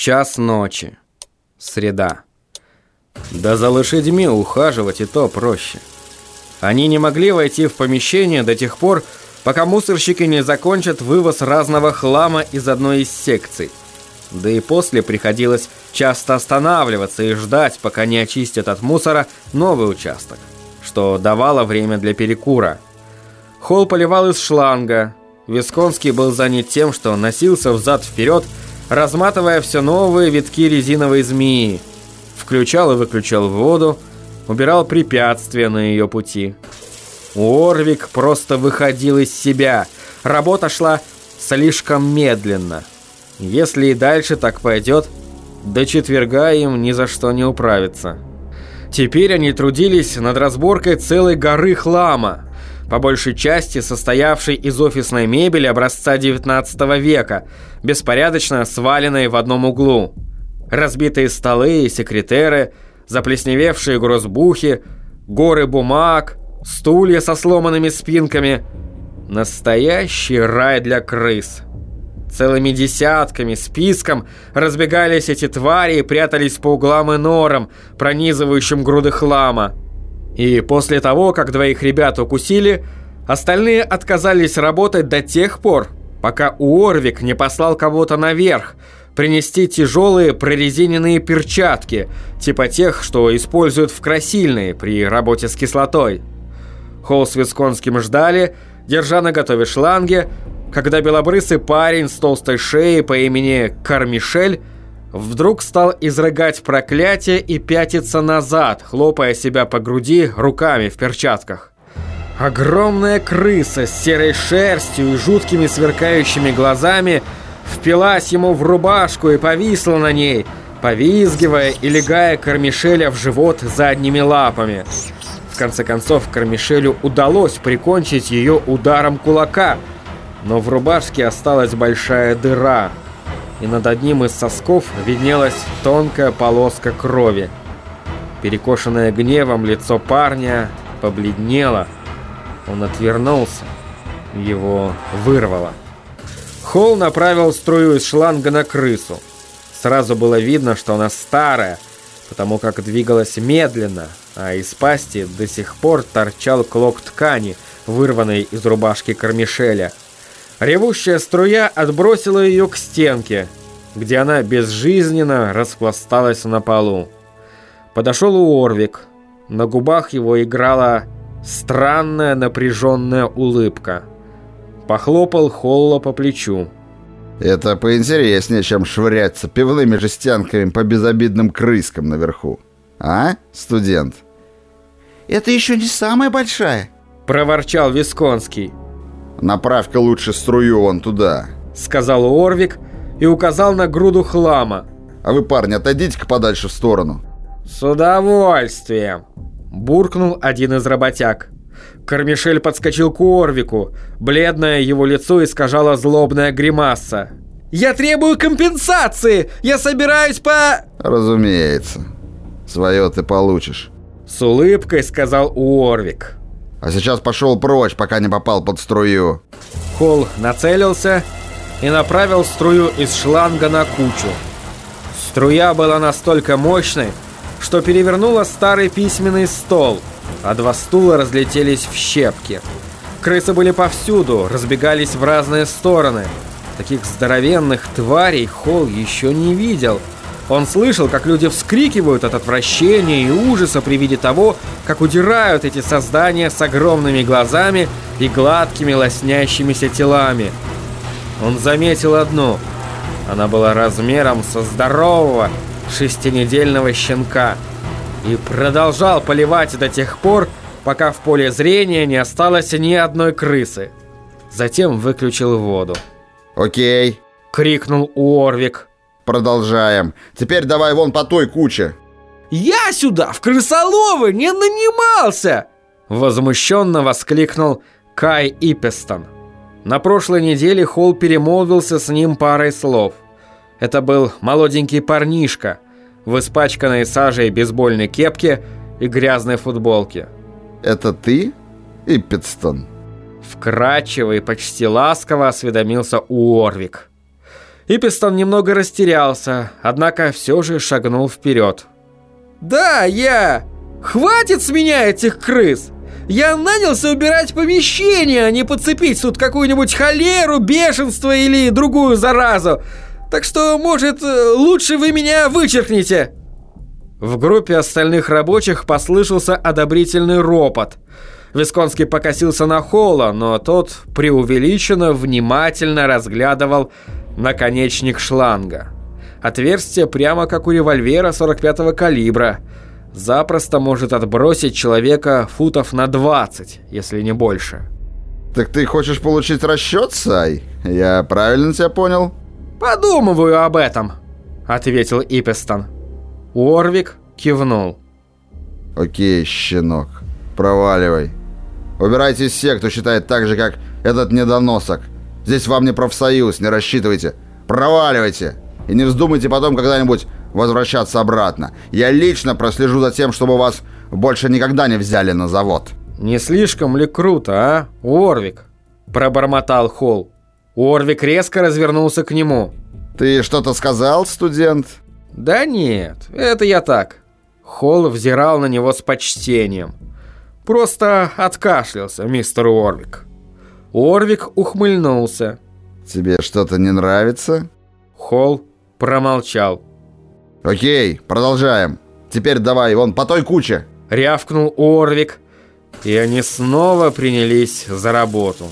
Час ночи. Среда. Да за лошадьми ухаживать и то проще. Они не могли войти в помещение до тех пор, пока мусорщики не закончат вывоз разного хлама из одной из секций. Да и после приходилось часто останавливаться и ждать, пока не очистят от мусора новый участок, что давало время для перекура. Холл поливал из шланга. Висконский был занят тем, что носился взад-вперед, разматывая все новые витки резиновой змеи. Включал и выключал воду, убирал препятствия на ее пути. Орвик просто выходил из себя. Работа шла слишком медленно. Если и дальше так пойдет, до четверга им ни за что не управиться. Теперь они трудились над разборкой целой горы хлама, по большей части состоявшей из офисной мебели образца 19 века, беспорядочно сваленной в одном углу. Разбитые столы и секретеры, заплесневевшие грозбухи, горы бумаг, стулья со сломанными спинками. Настоящий рай для крыс – Целыми десятками, списком разбегались эти твари и прятались по углам и норам, пронизывающим груды хлама. И после того, как двоих ребят укусили, остальные отказались работать до тех пор, пока Уорвик не послал кого-то наверх, принести тяжелые прорезиненные перчатки, типа тех, что используют в красильной при работе с кислотой. Холл с Висконским ждали, держа на готове шланги, когда белобрысый парень с толстой шеей по имени Кармишель вдруг стал изрыгать проклятие и пятиться назад, хлопая себя по груди руками в перчатках. Огромная крыса с серой шерстью и жуткими сверкающими глазами впилась ему в рубашку и повисла на ней, повизгивая и легая Кармишеля в живот задними лапами. В конце концов, Кармишелю удалось прикончить ее ударом кулака – но в рубашке осталась большая дыра, и над одним из сосков виднелась тонкая полоска крови. Перекошенное гневом лицо парня побледнело. Он отвернулся. Его вырвало. Холл направил струю из шланга на крысу. Сразу было видно, что она старая, потому как двигалась медленно, а из пасти до сих пор торчал клок ткани, вырванный из рубашки Кармишеля – Ревущая струя отбросила ее к стенке, где она безжизненно распласталась на полу. Подошел Уорвик. На губах его играла странная напряженная улыбка. Похлопал Холла по плечу. «Это поинтереснее, чем швыряться пивными жестянками по безобидным крыскам наверху. А, студент?» «Это еще не самая большая», — проворчал Висконский. «Направь-ка лучше струю вон туда», — сказал Орвик и указал на груду хлама. «А вы, парни, отойдите-ка подальше в сторону». «С удовольствием», — буркнул один из работяг. Кармишель подскочил к Орвику. Бледное его лицо искажало злобная гримаса. «Я требую компенсации! Я собираюсь по...» «Разумеется. Свое ты получишь», — с улыбкой сказал Уорвик. А сейчас пошел прочь, пока не попал под струю. Холл нацелился и направил струю из шланга на кучу. Струя была настолько мощной, что перевернула старый письменный стол, а два стула разлетелись в щепки. Крысы были повсюду, разбегались в разные стороны. Таких здоровенных тварей Холл еще не видел – он слышал, как люди вскрикивают от отвращения и ужаса при виде того, как удирают эти создания с огромными глазами и гладкими лоснящимися телами. Он заметил одну. Она была размером со здорового шестинедельного щенка и продолжал поливать до тех пор, пока в поле зрения не осталось ни одной крысы. Затем выключил воду. «Окей!» — крикнул Уорвик. Продолжаем. Теперь давай вон по той куче. Я сюда в крысоловы не нанимался! Возмущенно воскликнул Кай Ипестон. На прошлой неделе Холл перемолвился с ним парой слов. Это был молоденький парнишка в испачканной сажей бейсбольной кепке и грязной футболке. «Это ты, Иппетстон?» Вкрадчиво и почти ласково осведомился Уорвик. Ипистон немного растерялся, однако все же шагнул вперед. «Да, я! Хватит с меня этих крыс! Я нанялся убирать помещение, а не подцепить тут какую-нибудь холеру, бешенство или другую заразу. Так что, может, лучше вы меня вычеркните?» В группе остальных рабочих послышался одобрительный ропот. Висконский покосился на Холла, но тот преувеличенно внимательно разглядывал наконечник шланга. Отверстие прямо как у револьвера 45-го калибра. Запросто может отбросить человека футов на 20, если не больше. «Так ты хочешь получить расчет, Сай? Я правильно тебя понял?» «Подумываю об этом», — ответил Ипестон. Уорвик кивнул. «Окей, щенок, проваливай. Убирайтесь все, кто считает так же, как этот недоносок. Здесь вам не профсоюз, не рассчитывайте. Проваливайте! И не вздумайте потом когда-нибудь возвращаться обратно. Я лично прослежу за тем, чтобы вас больше никогда не взяли на завод». «Не слишком ли круто, а, Уорвик?» – пробормотал Холл. Уорвик резко развернулся к нему. «Ты что-то сказал, студент?» «Да нет, это я так». Холл взирал на него с почтением. Просто откашлялся, мистер Уорвик. Уорвик ухмыльнулся. «Тебе что-то не нравится?» Холл промолчал. «Окей, продолжаем. Теперь давай, вон, по той куче!» Рявкнул Уорвик, и они снова принялись за работу.